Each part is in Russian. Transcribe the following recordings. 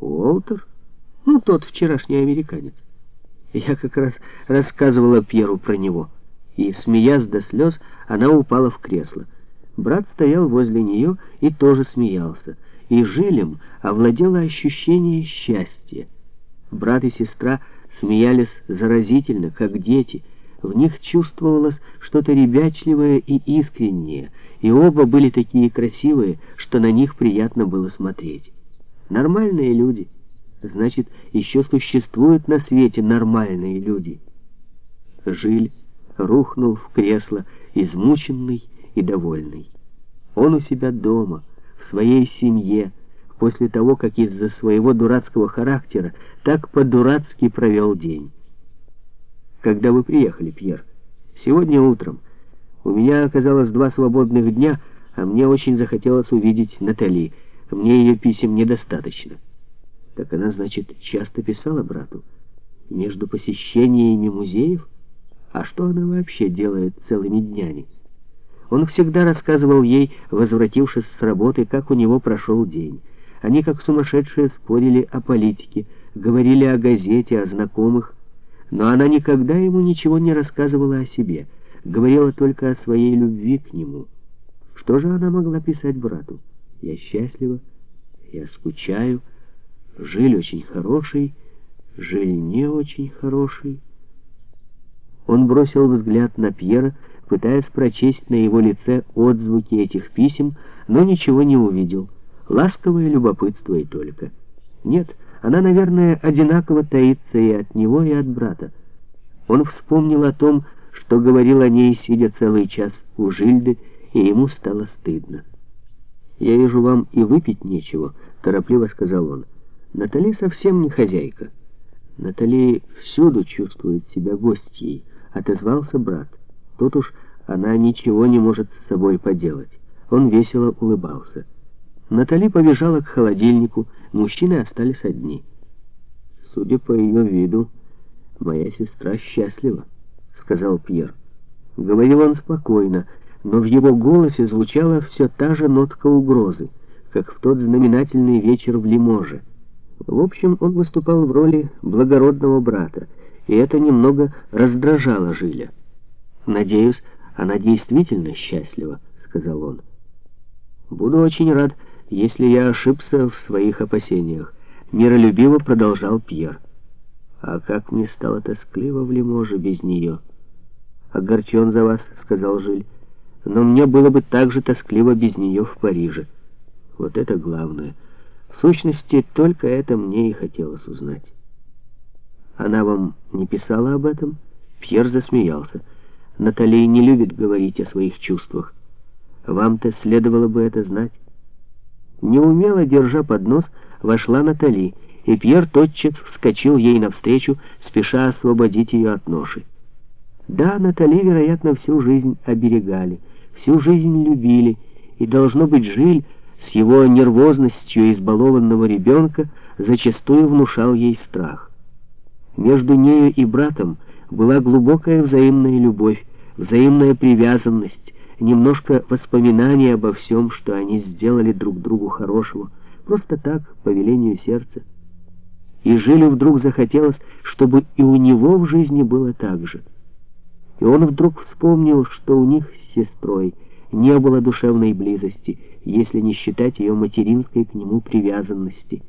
Уолтер? Ну, тот вчерашний американец. Я как раз рассказывала Пьеру про него. И, смеясь до слез, она упала в кресло. Брат стоял возле нее и тоже смеялся. И жилем овладело ощущение счастья. Брат и сестра смеялись заразительно, как дети. В них чувствовалось что-то ребячливое и искреннее, и оба были такие красивые, что на них приятно было смотреть. Нормальные люди. Значит, еще существуют на свете нормальные люди. Жиль рухнул в кресло, измученный и довольный. Он у себя дома, в своей семье, после того, как из-за своего дурацкого характера так по-дурацки провел день. Когда вы приехали, Пьер? Сегодня утром. У меня оказалось два свободных дня, а мне очень захотелось увидеть Натали. Мне ее писем недостаточно. Так она, значит, часто писала брату? Между посещениями музеев? А что она вообще делает целыми днями? Он всегда рассказывал ей, возвратившись с работы, как у него прошел день. Они, как сумасшедшие, спорили о политике, говорили о газете, о знакомых. Но она никогда ему ничего не рассказывала о себе, говорила только о своей любви к нему. Что же она могла писать брату? Я счастлива, я скучаю, Жиль очень хороший, Жиль не очень хороший. Он бросил взгляд на Пьера, пытаясь прочесть на его лице отзвуки этих писем, но ничего не увидел. Ласковое любопытство и только. Нет, она, наверное, одинаково таится и от него, и от брата. Он вспомнил о том, что говорил о ней, сидя целый час у Жильды, и ему стало стыдно. «Я вижу, вам и выпить нечего», — торопливо сказал он. «Натали совсем не хозяйка. Натали всюду чувствует себя гостьей», — отозвался брат. Тут уж она ничего не может с собой поделать. Он весело улыбался. Натали побежала к холодильнику, мужчины остались одни. «Судя по ее виду, моя сестра счастлива», — сказал Пьер. Говорил он спокойно, но в его голосе звучала все та же нотка угрозы, как в тот знаменательный вечер в Лиможе. В общем, он выступал в роли благородного брата, и это немного раздражало Жиля. «Надеюсь, она действительно счастлива», — сказал он. «Буду очень рад, если я ошибся в своих опасениях», — миролюбиво продолжал Пьер. «А как мне стало тоскливо в Лиможе без нее». «Огорчен за вас», — сказал Жиль, — «но мне было бы так же тоскливо без нее в Париже». Вот это главное. В сущности, только это мне и хотелось узнать. Она вам не писала об этом? Пьер засмеялся. Натали не любит говорить о своих чувствах. Вам-то следовало бы это знать. Неумело держа поднос, вошла Натали, и Пьер тотчас вскочил ей навстречу, спеша освободить ее от ноши. Да, Натали, вероятно, всю жизнь оберегали, всю жизнь любили, и, должно быть, Жиль с его нервозностью избалованного ребенка зачастую внушал ей страх. Между нею и братом была глубокая взаимная любовь, взаимная привязанность, немножко воспоминаний обо всем, что они сделали друг другу хорошего, просто так, по велению сердца. И Жилю вдруг захотелось, чтобы и у него в жизни было так же. И он вдруг вспомнил, что у них с сестрой не было душевной близости, если не считать ее материнской к нему привязанности,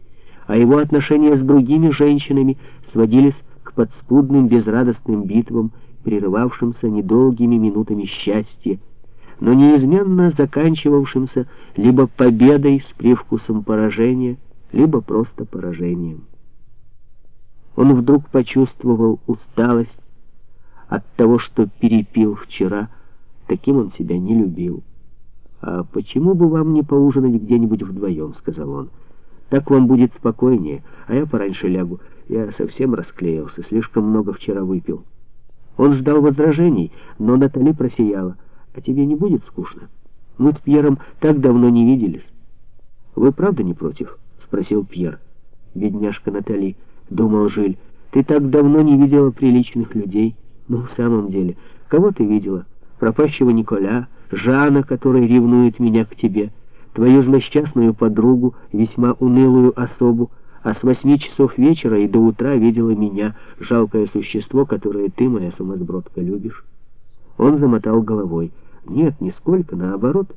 а его отношения с другими женщинами сводились к подспудным безрадостным битвам, прерывавшимся недолгими минутами счастья, но неизменно заканчивавшимся либо победой с привкусом поражения, либо просто поражением. Он вдруг почувствовал усталость от того, что перепил вчера, таким он себя не любил. «А почему бы вам не поужинать где-нибудь вдвоем?» — сказал он. «Так вам будет спокойнее, а я пораньше лягу. Я совсем расклеился, слишком много вчера выпил». Он ждал возражений, но Натали просияла. «А тебе не будет скучно? Мы с Пьером так давно не виделись». «Вы правда не против?» — спросил Пьер. «Бедняжка Натали», — думал Жиль, — «ты так давно не видела приличных людей. Ну, в самом деле, кого ты видела? Пропащего Николя, Жана, который ревнует меня к тебе, твою злосчастную подругу, весьма унылую особу, а с восьми часов вечера и до утра видела меня, жалкое существо, которое ты, моя сумасбродка, любишь. Он замотал головой. Нет, нисколько, наоборот.